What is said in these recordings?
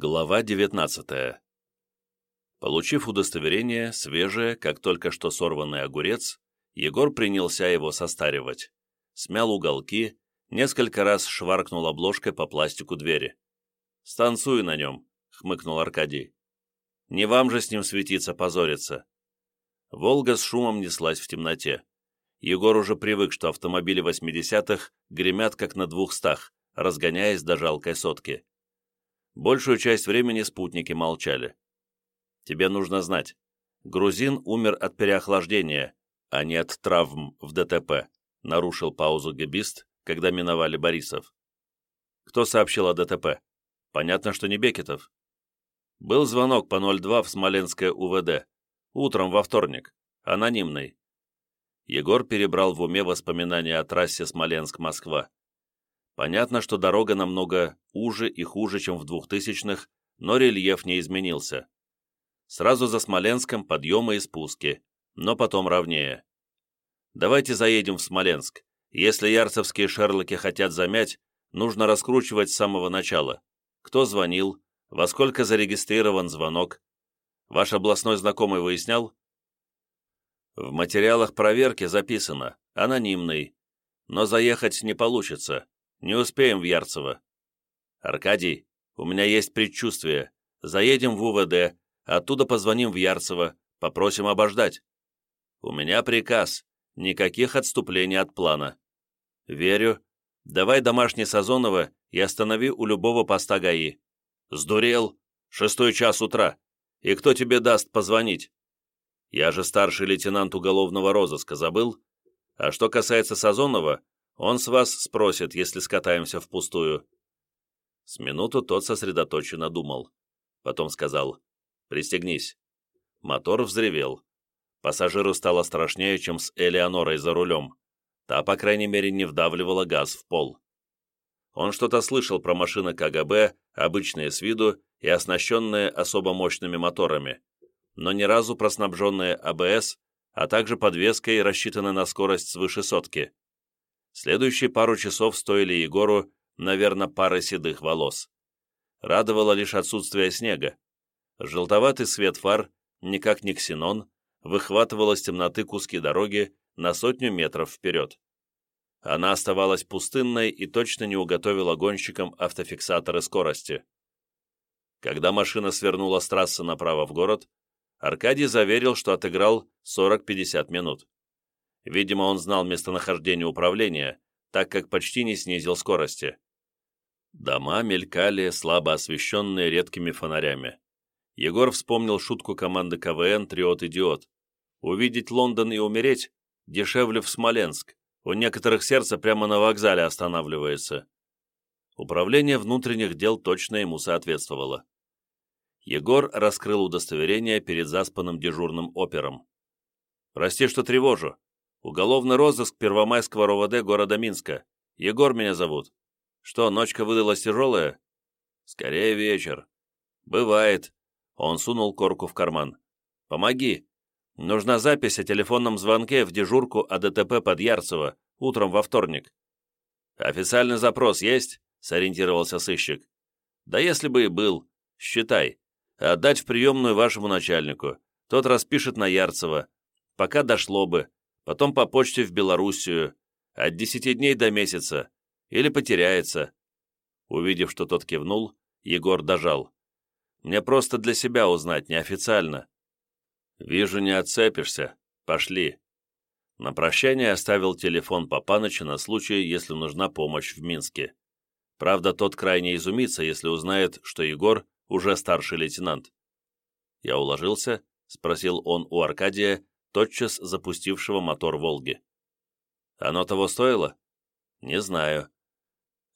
Глава 19 Получив удостоверение, свежее, как только что сорванный огурец, Егор принялся его состаривать. Смял уголки, несколько раз шваркнул обложкой по пластику двери. «Станцуй на нем», — хмыкнул Аркадий. «Не вам же с ним светиться, позориться». Волга с шумом неслась в темноте. Егор уже привык, что автомобили 80-х гремят как на двухстах, разгоняясь до жалкой сотки. Большую часть времени спутники молчали. «Тебе нужно знать. Грузин умер от переохлаждения, а не от травм в ДТП», нарушил паузу гибист, когда миновали Борисов. «Кто сообщил о ДТП? Понятно, что не Бекетов». Был звонок по 02 в Смоленское УВД. Утром во вторник. Анонимный. Егор перебрал в уме воспоминания о трассе Смоленск-Москва. Понятно, что дорога намного уже и хуже, чем в двухтысячных, но рельеф не изменился. Сразу за Смоленском подъемы и спуски, но потом ровнее. Давайте заедем в Смоленск. Если ярцевские шерлоки хотят замять, нужно раскручивать с самого начала. Кто звонил, во сколько зарегистрирован звонок. Ваш областной знакомый выяснял? В материалах проверки записано «анонимный», но заехать не получится, не успеем в Ярцево. Аркадий, у меня есть предчувствие, заедем в УВД, оттуда позвоним в Ярцево, попросим обождать. У меня приказ, никаких отступлений от плана. Верю. Давай домашний Сазонова и останови у любого поста ГАИ. Сдурел? Шестой час утра. И кто тебе даст позвонить? Я же старший лейтенант уголовного розыска, забыл? А что касается Сазонова, он с вас спросит, если скатаемся впустую». С минуту тот сосредоточенно думал. Потом сказал «Пристегнись». Мотор взревел. Пассажиру стало страшнее, чем с Элеонорой за рулем. Та, по крайней мере, не вдавливала газ в пол. Он что-то слышал про машины КГБ, обычные с виду и оснащенные особо мощными моторами но ни разу проснабженные АБС, а также подвеской, рассчитанной на скорость свыше сотки. Следующие пару часов стоили Егору, наверное, пары седых волос. Радовало лишь отсутствие снега. Желтоватый свет фар, никак не ксенон, выхватывал из темноты куски дороги на сотню метров вперед. Она оставалась пустынной и точно не уготовила гонщикам автофиксаторы скорости. Когда машина свернула с трассы направо в город, Аркадий заверил, что отыграл 40-50 минут. Видимо, он знал местонахождение управления, так как почти не снизил скорости. Дома мелькали, слабо освещенные редкими фонарями. Егор вспомнил шутку команды КВН «Триот-идиот». Увидеть Лондон и умереть дешевле в Смоленск. У некоторых сердце прямо на вокзале останавливается. Управление внутренних дел точно ему соответствовало. Егор раскрыл удостоверение перед заспанным дежурным опером. «Прости, что тревожу. Уголовный розыск Первомайского РОВД города Минска. Егор меня зовут. Что, ночка выдалась тяжелая?» «Скорее вечер». «Бывает». Он сунул корку в карман. «Помоги. Нужна запись о телефонном звонке в дежурку о ДТП под Ярцево утром во вторник». «Официальный запрос есть?» — сориентировался сыщик. «Да если бы и был. Считай отдать в приемную вашему начальнику. Тот распишет на Ярцево. Пока дошло бы. Потом по почте в Белоруссию. От десяти дней до месяца. Или потеряется». Увидев, что тот кивнул, Егор дожал. «Мне просто для себя узнать, неофициально». «Вижу, не отцепишься. Пошли». На прощание оставил телефон Папаныча на случай, если нужна помощь в Минске. Правда, тот крайне изумится, если узнает, что Егор уже старший лейтенант. Я уложился, спросил он у Аркадия, тотчас запустившего мотор «Волги». «Оно того стоило?» «Не знаю.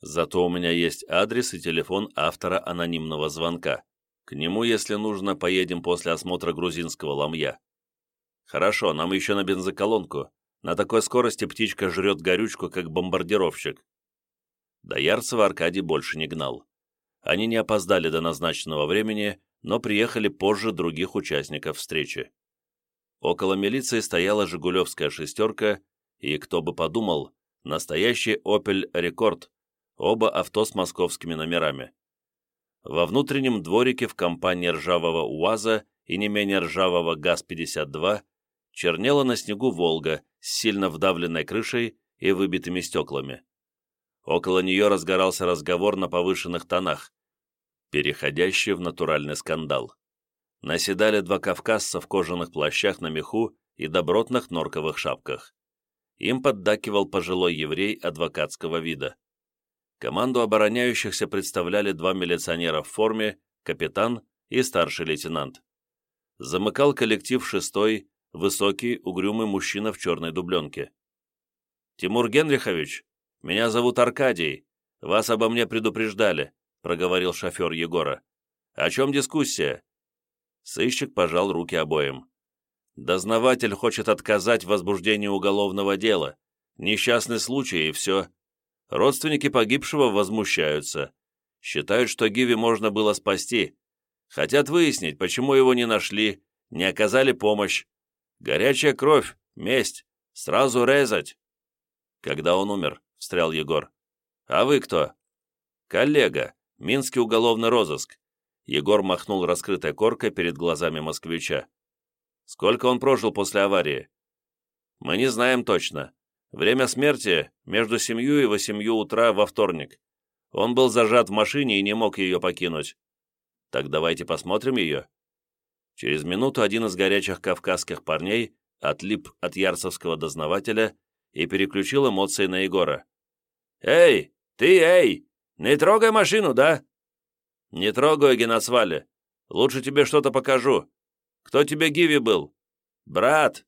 Зато у меня есть адрес и телефон автора анонимного звонка. К нему, если нужно, поедем после осмотра грузинского ламья». «Хорошо, нам еще на бензоколонку. На такой скорости птичка жрет горючку, как бомбардировщик». До Ярцева Аркадий больше не гнал. Они не опоздали до назначенного времени, но приехали позже других участников встречи. Около милиции стояла «Жигулевская шестерка», и, кто бы подумал, настоящий «Опель Рекорд», оба авто с московскими номерами. во внутреннем дворике в компании ржавого УАЗа и не менее ржавого ГАЗ-52 чернела на снегу «Волга» с сильно вдавленной крышей и выбитыми стеклами. Около нее разгорался разговор на повышенных тонах, переходящий в натуральный скандал. Наседали два кавказца в кожаных плащах на меху и добротных норковых шапках. Им поддакивал пожилой еврей адвокатского вида. Команду обороняющихся представляли два милиционера в форме, капитан и старший лейтенант. Замыкал коллектив шестой, высокий, угрюмый мужчина в черной дубленке. «Тимур Генрихович, меня зовут Аркадий. Вас обо мне предупреждали», — проговорил шофер Егора. «О чем дискуссия?» Сыщик пожал руки обоим. «Дознаватель хочет отказать в возбуждении уголовного дела. Несчастный случай, и все. Родственники погибшего возмущаются. Считают, что Гиви можно было спасти. Хотят выяснить, почему его не нашли, не оказали помощь. Горячая кровь, месть, сразу резать. Когда он умер, встрял Егор. А вы кто? Коллега, Минский уголовный розыск. Егор махнул раскрытой коркой перед глазами москвича. Сколько он прожил после аварии? Мы не знаем точно. Время смерти между семью и восемью утра во вторник. Он был зажат в машине и не мог ее покинуть. Так давайте посмотрим ее. Через минуту один из горячих кавказских парней отлип от ярцевского дознавателя и переключил эмоции на Егора. «Эй, ты, эй! Не трогай машину, да?» «Не трогай, Геноцвали. Лучше тебе что-то покажу. Кто тебе Гиви был?» «Брат,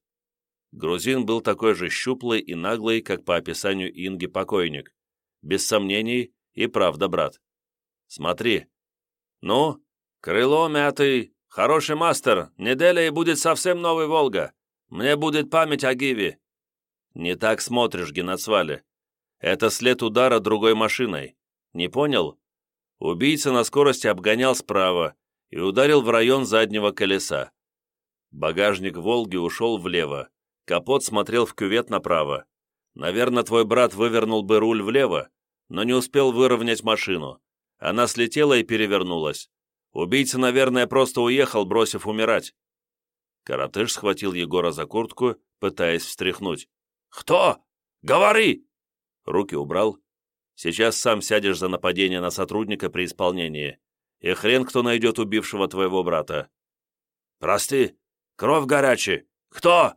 Грузин был такой же щуплый и наглый, как по описанию Инги покойник. Без сомнений и правда брат. Смотри. Ну, крыло мятый, хороший мастер, неделя и будет совсем новый Волга. Мне будет память о Гиве. Не так смотришь, Геноцвали. Это след удара другой машиной. Не понял? Убийца на скорости обгонял справа и ударил в район заднего колеса. Багажник «Волги» ушел влево. Капот смотрел в кювет направо. Наверное, твой брат вывернул бы руль влево, но не успел выровнять машину. Она слетела и перевернулась. Убийца, наверное, просто уехал, бросив умирать. Каратыш схватил Егора за куртку, пытаясь встряхнуть. «Кто? Говори!» Руки убрал. «Сейчас сам сядешь за нападение на сотрудника при исполнении. И хрен кто найдет убившего твоего брата». «Прости, кровь горячая. Кто?»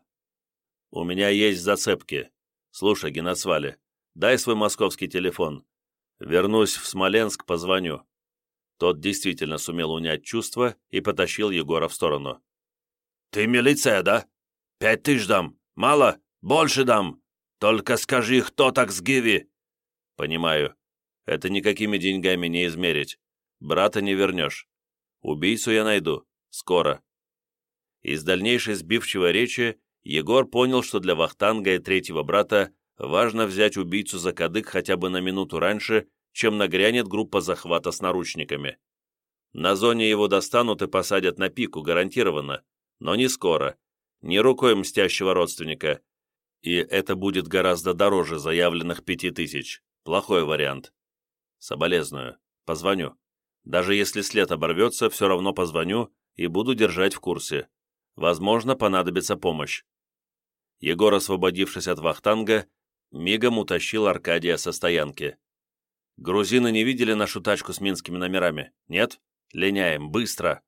«У меня есть зацепки. Слушай, Геноцвали, дай свой московский телефон. Вернусь в Смоленск, позвоню». Тот действительно сумел унять чувства и потащил Егора в сторону. «Ты милиция, да? Пять тысяч дам. Мало? Больше дам. Только скажи, кто так с Гиви?» «Понимаю. Это никакими деньгами не измерить. Брата не вернешь. Убийцу я найду. Скоро». Из дальнейшей сбивчивой речи Егор понял, что для Вахтанга и третьего брата важно взять убийцу за кадык хотя бы на минуту раньше, чем нагрянет группа захвата с наручниками. На зоне его достанут и посадят на пику, гарантированно, но не скоро, не рукой мстящего родственника. И это будет гораздо дороже заявленных пяти тысяч. Плохой вариант. Соболезную. Позвоню. Даже если след оборвется, все равно позвоню и буду держать в курсе. Возможно, понадобится помощь. Егор, освободившись от вахтанга, мигом утащил Аркадия со стоянки. «Грузины не видели нашу тачку с минскими номерами? Нет? Линяем, быстро!»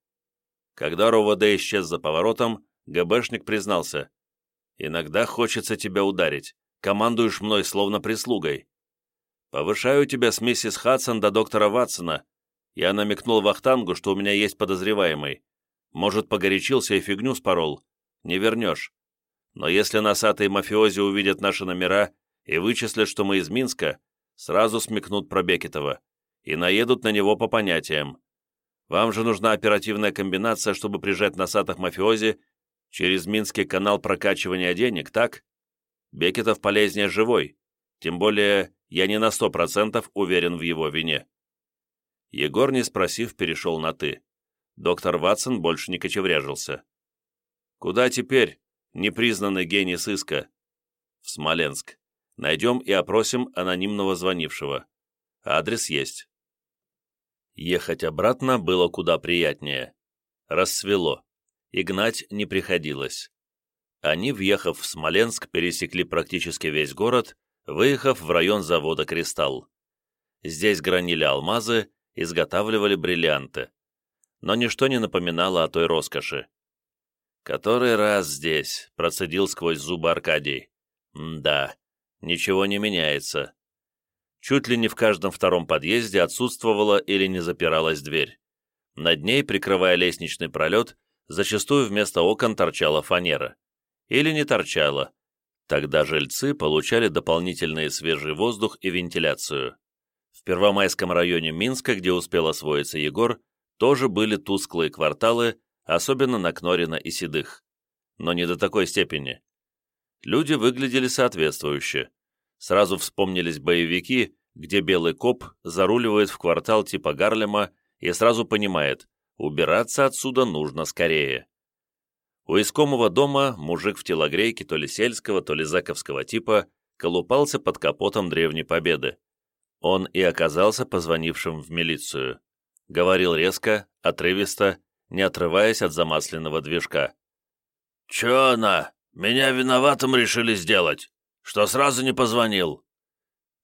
Когда РОВД исчез за поворотом, ГБшник признался. «Иногда хочется тебя ударить. Командуешь мной, словно прислугой. Повышаю тебя с миссис Хадсон до доктора Ватсона. Я намекнул Вахтангу, что у меня есть подозреваемый. Может, погорячился и фигню спорол. Не вернешь. Но если носатые мафиози увидят наши номера и вычислят, что мы из Минска, сразу смекнут про Бекетова и наедут на него по понятиям. Вам же нужна оперативная комбинация, чтобы прижать носатых мафиози через Минский канал прокачивания денег, так? Бекетов полезнее живой, тем более я не на сто процентов уверен в его вине. Егор, не спросив, перешел на «ты». Доктор Ватсон больше не кочевряжился. «Куда теперь?» непризнанный гений сыска. В Смоленск. Найдем и опросим анонимного звонившего. Адрес есть. Ехать обратно было куда приятнее. Рассвело, и гнать не приходилось. Они, въехав в Смоленск, пересекли практически весь город, выехав в район завода «Кристалл». Здесь гранили алмазы, изготавливали бриллианты. Но ничто не напоминало о той роскоши. «Который раз здесь», — процедил сквозь зубы Аркадий. «Да, ничего не меняется чуть ли не в каждом втором подъезде отсутствовала или не запиралась дверь. Над ней, прикрывая лестничный пролет, зачастую вместо окон торчала фанера. Или не торчала. Тогда жильцы получали дополнительный свежий воздух и вентиляцию. В Первомайском районе Минска, где успел освоиться Егор, тоже были тусклые кварталы, особенно на Кнорина и Седых. Но не до такой степени. Люди выглядели соответствующе сразу вспомнились боевики, где белый коп заруливает в квартал типа Гарлема и сразу понимает, убираться отсюда нужно скорее. У искомого дома мужик в телогрейке то ли сельского, то ли заковского типа колупался под капотом Древней Победы. Он и оказался позвонившим в милицию. Говорил резко, отрывисто, не отрываясь от замасленного движка. «Чё она? Меня виноватым решили сделать? что сразу не позвонил?»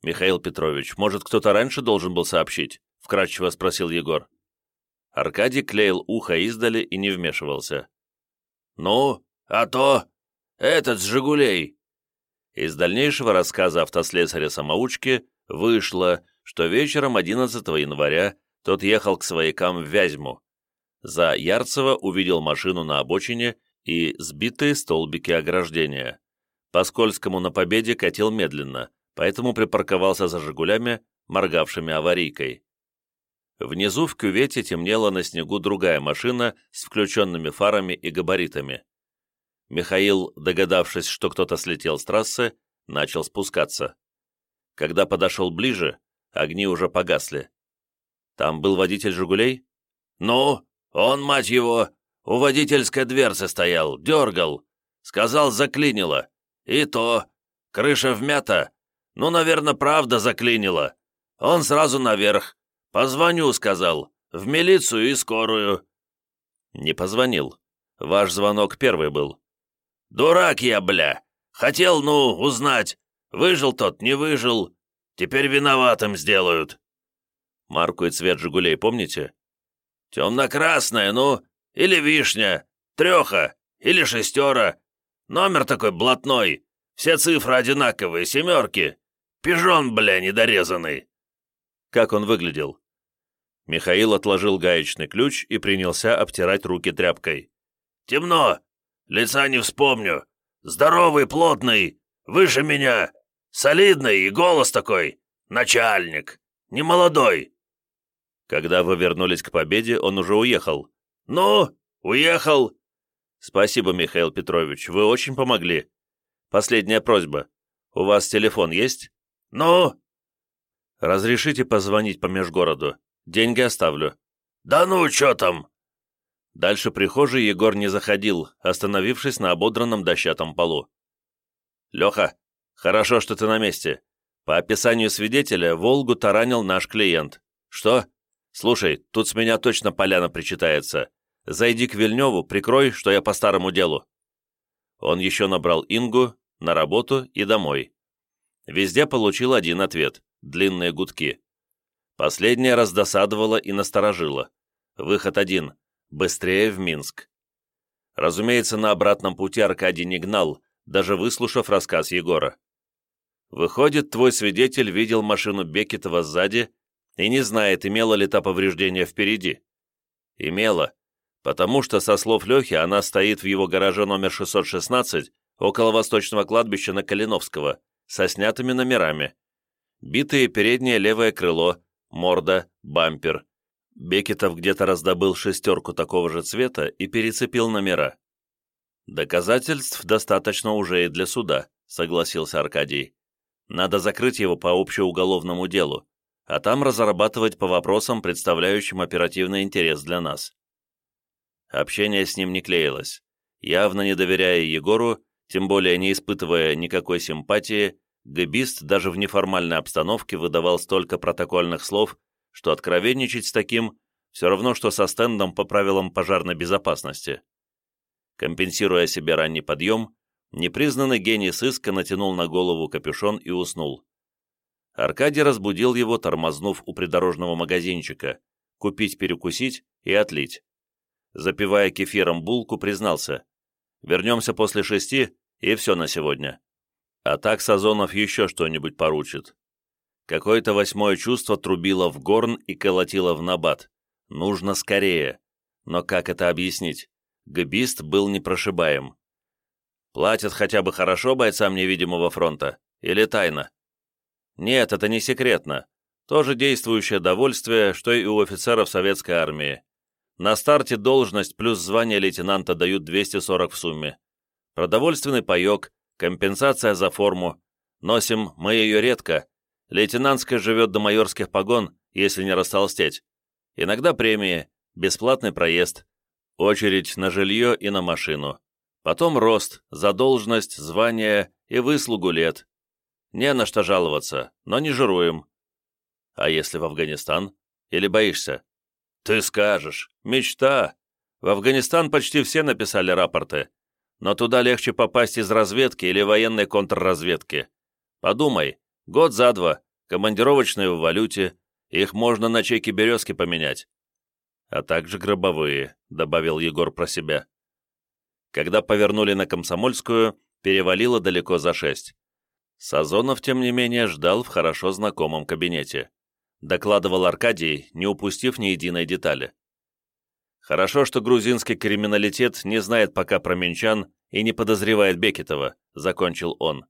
«Михаил Петрович, может, кто-то раньше должен был сообщить?» — вкратчиво спросил Егор. Аркадий клеил ухо издали и не вмешивался. «Ну, а то! Этот с «Жигулей!» Из дальнейшего рассказа автослесаря-самоучки вышло, что вечером 11 января тот ехал к своякам в Вязьму. За Ярцево увидел машину на обочине и сбитые столбики ограждения. По скользкому на победе катил медленно, поэтому припарковался за «Жигулями», моргавшими аварийкой. Внизу в кювете темнела на снегу другая машина с включенными фарами и габаритами. Михаил, догадавшись, что кто-то слетел с трассы, начал спускаться. Когда подошел ближе, огни уже погасли. Там был водитель «Жигулей»? «Ну, он, мать его, у водительской дверцы стоял, дергал. Сказал, заклинило. «И то. Крыша вмята. Ну, наверное, правда заклинила. Он сразу наверх. Позвоню, сказал. В милицию и скорую». «Не позвонил. Ваш звонок первый был». «Дурак я, бля. Хотел, ну, узнать. Выжил тот, не выжил. Теперь виноватым сделают». «Марку и цвет «Жигулей» помните?» «Темно-красная, ну, или вишня, треха, или шестера, Номер такой блатной. Все цифры одинаковые, семерки. Пижон, бля, недорезанный». Как он выглядел? Михаил отложил гаечный ключ и принялся обтирать руки тряпкой. «Темно. Лица не вспомню. Здоровый, плотный, выше меня. Солидный и голос такой. Начальник. Не молодой». Когда вы вернулись к победе, он уже уехал. «Ну, уехал. «Спасибо, Михаил Петрович, вы очень помогли. Последняя просьба. У вас телефон есть?» «Ну?» «Разрешите позвонить по межгороду. Деньги оставлю». «Да ну, что там?» Дальше прихожей Егор не заходил, остановившись на ободранном дощатом полу. «Леха, хорошо, что ты на месте. По описанию свидетеля, «Волгу» таранил наш клиент. Что? Слушай, тут с меня точно поляна причитается. Зайди к Вильневу, прикрой, что я по старому делу». Он еще набрал Ингу, на работу и домой. Везде получил один ответ – длинные гудки. Последняя раздосадовала и насторожила. Выход один – быстрее в Минск. Разумеется, на обратном пути Аркадий не гнал, даже выслушав рассказ Егора. Выходит, твой свидетель видел машину Бекетова сзади и не знает, имела ли та повреждения впереди. Имела, потому что, со слов Лехи, она стоит в его гараже номер 616 около восточного кладбища на Калиновского, со снятыми номерами. Битые переднее левое крыло, морда, бампер. Бекетов где-то раздобыл шестерку такого же цвета и перецепил номера. «Доказательств достаточно уже и для суда», — согласился Аркадий. «Надо закрыть его по общеуголовному делу, а там разрабатывать по вопросам, представляющим оперативный интерес для нас». Общение с ним не клеилось. Явно не доверяя Егору, тем более не испытывая никакой симпатии, гэбист даже в неформальной обстановке выдавал столько протокольных слов, что откровенничать с таким все равно, что со стендом по правилам пожарной безопасности. Компенсируя себе ранний подъем, непризнанный гений сыска натянул на голову капюшон и уснул. Аркадий разбудил его, тормознув у придорожного магазинчика, купить перекусить и отлить. Запивая кефиром булку, признался. «Вернемся после шести, и все на сегодня. А так Сазонов еще что-нибудь поручит». Какое-то восьмое чувство трубило в горн и колотило в набат. Нужно скорее. Но как это объяснить? Габист был непрошибаем. Платят хотя бы хорошо бойцам невидимого фронта? Или тайно? Нет, это не секретно. Тоже действующее довольствие, что и у офицеров советской армии. На старте должность плюс звание лейтенанта дают 240 в сумме. Продовольственный паек, компенсация за форму. Носим мы ее редко. Лейтенантская живет до майорских погон, если не растолстеть. Иногда премии, бесплатный проезд, очередь на жилье и на машину. Потом рост, задолженность, звание и выслугу лет. Не на что жаловаться, но не жируем. А если в Афганистан? Или боишься? Ты скажешь. Мечта. В Афганистан почти все написали рапорты. Но туда легче попасть из разведки или военной контрразведки. Подумай, год за два, командировочные в валюте, их можно на чеки березки поменять. А также гробовые, добавил Егор про себя. Когда повернули на Комсомольскую, перевалило далеко за шесть. Сазонов, тем не менее, ждал в хорошо знакомом кабинете. Докладывал Аркадий, не упустив ни единой детали. Хорошо, что грузинский криминалитет не знает пока про Минчан и не подозревает Бекетова, закончил он.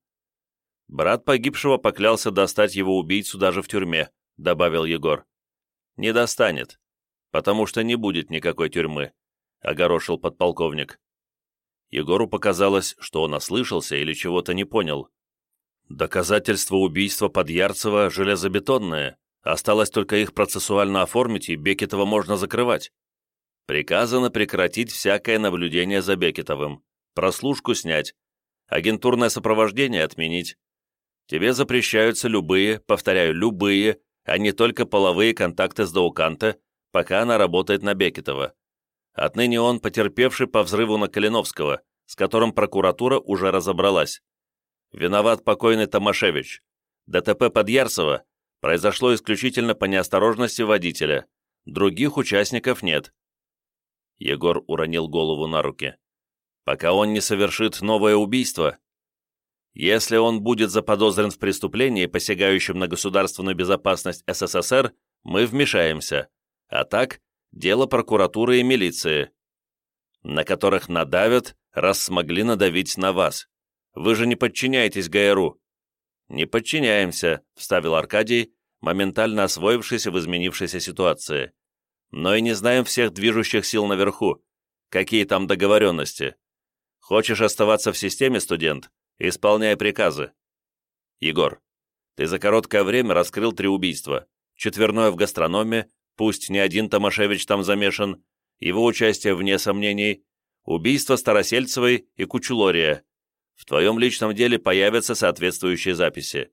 Брат погибшего поклялся достать его убийцу даже в тюрьме, добавил Егор. Не достанет, потому что не будет никакой тюрьмы, огорошил подполковник. Егору показалось, что он ослышался или чего-то не понял. Доказательства убийства Подъярцева железобетонные. Осталось только их процессуально оформить, и Бекетова можно закрывать. Приказано прекратить всякое наблюдение за Бекетовым, прослушку снять, агентурное сопровождение отменить. Тебе запрещаются любые, повторяю, любые, а не только половые контакты с Дауканте, пока она работает на Бекетова. Отныне он потерпевший по взрыву на Калиновского, с которым прокуратура уже разобралась. Виноват покойный Томашевич. ДТП Подъярцева произошло исключительно по неосторожности водителя. Других участников нет. Егор уронил голову на руки. Пока он не совершит новое убийство. Если он будет заподозрен в преступлении, посягающем на государственную безопасность СССР, мы вмешаемся. А так, дело прокуратуры и милиции, на которых надавят, раз смогли надавить на вас. Вы же не подчиняетесь ГРУ». «Не подчиняемся», — вставил Аркадий, моментально освоившийся в изменившейся ситуации. «Но и не знаем всех движущих сил наверху. Какие там договоренности? Хочешь оставаться в системе, студент? Исполняй приказы». «Егор, ты за короткое время раскрыл три убийства. Четверное в гастрономе, пусть не один Томашевич там замешан, его участие вне сомнений, убийство Старосельцевой и Кучулория, в твоем личном деле появятся соответствующие записи.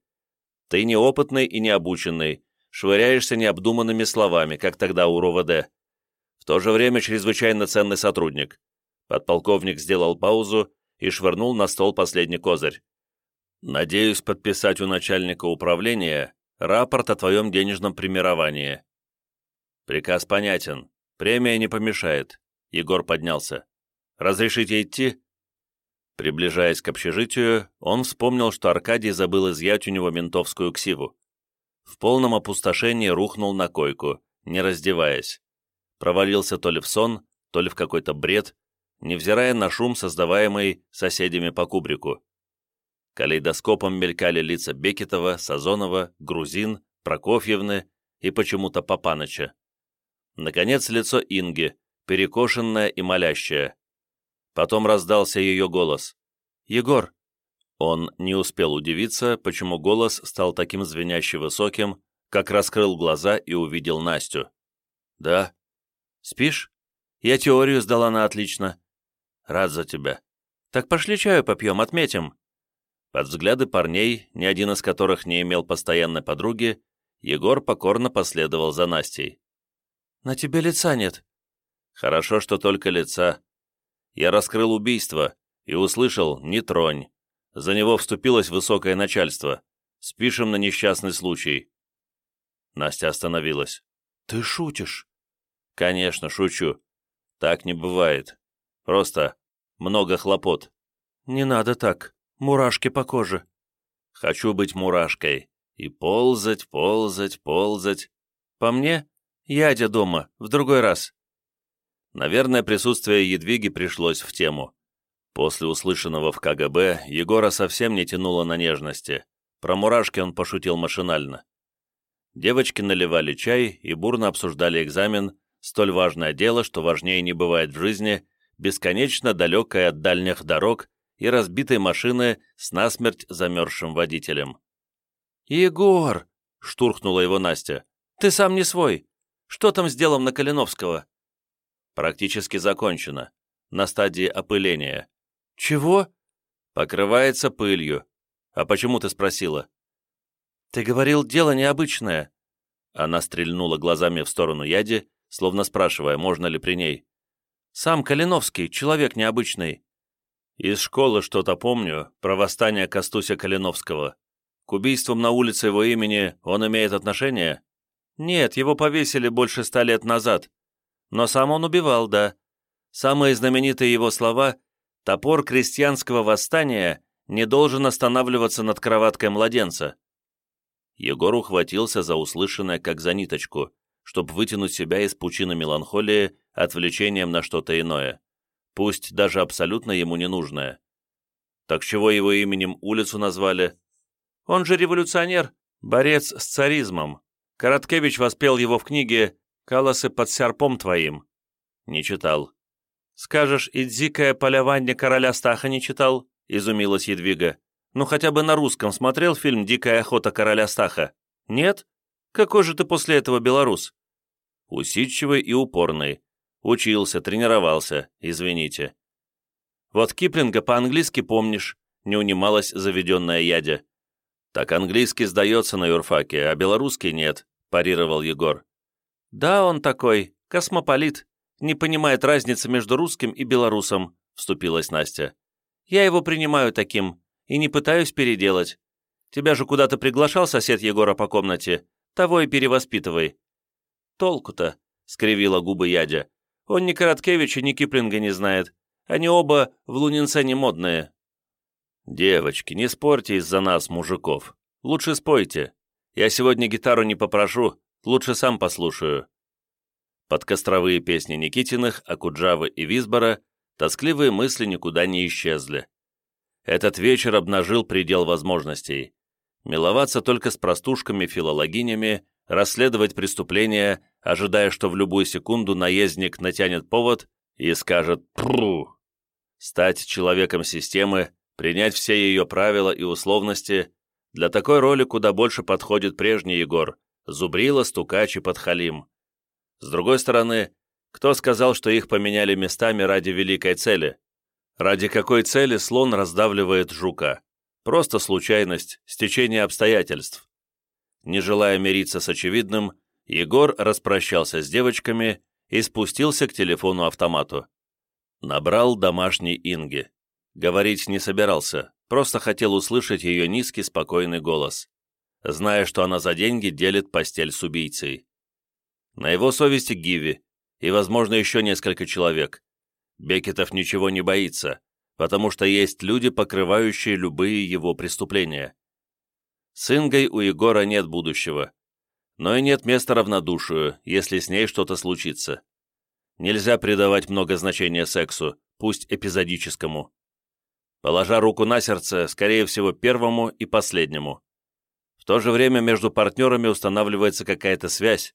Ты неопытный и необученный, швыряешься необдуманными словами, как тогда у РОВД. В то же время чрезвычайно ценный сотрудник. Подполковник сделал паузу и швырнул на стол последний козырь. «Надеюсь подписать у начальника управления рапорт о твоем денежном премировании». «Приказ понятен. Премия не помешает». Егор поднялся. «Разрешите идти?» Приближаясь к общежитию, он вспомнил, что Аркадий забыл изъять у него ментовскую ксиву. В полном опустошении рухнул на койку, не раздеваясь. Провалился то ли в сон, то ли в какой-то бред, невзирая на шум, создаваемый соседями по кубрику. Калейдоскопом мелькали лица Бекетова, Сазонова, Грузин, Прокофьевны и почему-то Папаныча. Наконец, лицо Инги, перекошенное и молящее. Потом раздался ее голос. «Егор!» Он не успел удивиться, почему голос стал таким звеняще высоким, как раскрыл глаза и увидел Настю. «Да?» «Спишь? Я теорию сдала на отлично». «Рад за тебя». «Так пошли чаю попьем, отметим». Под взгляды парней, ни один из которых не имел постоянной подруги, Егор покорно последовал за Настей. «На тебе лица нет». «Хорошо, что только лица. Я раскрыл убийство и услышал «не тронь». За него вступилось высокое начальство. Спишем на несчастный случай». Настя остановилась. «Ты шутишь?» «Конечно, шучу. Так не бывает. Просто много хлопот». «Не надо так. Мурашки по коже». «Хочу быть мурашкой. И ползать, ползать, ползать. По мне? Ядя дома, в другой раз». Наверное, присутствие Едвиги пришлось в тему. После услышанного в КГБ Егора совсем не тянуло на нежности. Про мурашки он пошутил машинально. Девочки наливали чай и бурно обсуждали экзамен, столь важное дело, что важнее не бывает в жизни, бесконечно далекое от дальних дорог и разбитой машины с насмерть замерзшим водителем. «Егор!» — штурхнула его Настя. «Ты сам не свой. Что там с делом на Калиновского?» «Практически закончено. На стадии опыления». «Чего?» «Покрывается пылью. А почему ты спросила?» «Ты говорил, дело необычное». Она стрельнула глазами в сторону Яди, словно спрашивая, можно ли при ней. «Сам Калиновский, человек необычный». «Из школы что-то помню, про восстание Костуся Калиновского. К убийствам на улице его имени он имеет отношение? Нет, его повесили больше ста лет назад. Но сам он убивал, да. Самые знаменитые его слова «Топор крестьянского восстания не должен останавливаться над кроваткой младенца». Егор ухватился за услышанное как за ниточку, чтобы вытянуть себя из пучины меланхолии отвлечением на что-то иное, пусть даже абсолютно ему ненужное. Так чего его именем улицу назвали? Он же революционер, борец с царизмом. Короткевич воспел его в книге «Каласы под серпом твоим». Не читал. «Скажешь, и дикое полявание короля Стаха не читал?» — изумилась Едвига. «Ну, хотя бы на русском смотрел фильм «Дикая охота короля Стаха»? Нет? Какой же ты после этого белорус?» Усидчивый и упорный. Учился, тренировался, извините. «Вот Киплинга по-английски помнишь», — не унималась заведенная ядя. «Так английский сдается на юрфаке, а белорусский нет», – парировал Егор. «Да, он такой, космополит, не понимает разницы между русским и белорусом», – вступилась Настя. «Я его принимаю таким и не пытаюсь переделать. Тебя же куда-то приглашал сосед Егора по комнате, того и перевоспитывай». «Толку-то», — скривила губы Ядя. «Он ни Короткевича, ни Киплинга не знает. Они оба в Лунинце не модные». «Девочки, не спорьте из-за нас, мужиков. Лучше спойте. Я сегодня гитару не попрошу, лучше сам послушаю». Под костровые песни Никитиных, Акуджавы и Висбора тоскливые мысли никуда не исчезли. Этот вечер обнажил предел возможностей. Миловаться только с простушками-филологинями, расследовать преступления, ожидая, что в любую секунду наездник натянет повод и скажет «пру». Стать человеком системы, принять все ее правила и условности, для такой роли куда больше подходит прежний Егор, Зубрила, Стукач и Подхалим. С другой стороны, кто сказал, что их поменяли местами ради великой цели? Ради какой цели слон раздавливает жука? Просто случайность, стечение обстоятельств. Не желая мириться с очевидным, Егор распрощался с девочками и спустился к телефону-автомату. Набрал домашний Инги. Говорить не собирался, просто хотел услышать ее низкий, спокойный голос, зная, что она за деньги делит постель с убийцей. На его совести Гиви и, возможно, еще несколько человек. Бекетов ничего не боится, потому что есть люди, покрывающие любые его преступления. С Ингой у Егора нет будущего, но и нет места равнодушию, если с ней что-то случится. Нельзя придавать много значения сексу, пусть эпизодическому положа руку на сердце, скорее всего, первому и последнему. В то же время между партнерами устанавливается какая-то связь,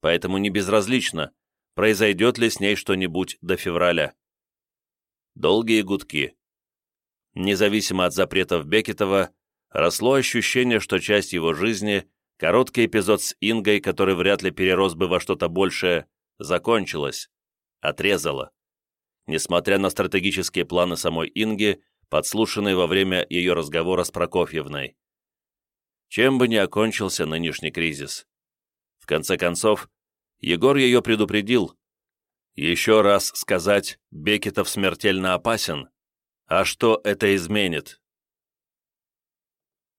поэтому не безразлично, произойдет ли с ней что-нибудь до февраля. Долгие гудки. Независимо от запретов Бекетова, росло ощущение, что часть его жизни, короткий эпизод с Ингой, который вряд ли перерос бы во что-то большее, закончилась, отрезала. Несмотря на стратегические планы самой Инги, подслушанный во время ее разговора с Прокофьевной. чем бы ни окончился нынешний кризис. В конце концов, Егор ее предупредил. Еще раз сказать, Бекетов смертельно опасен. А что это изменит?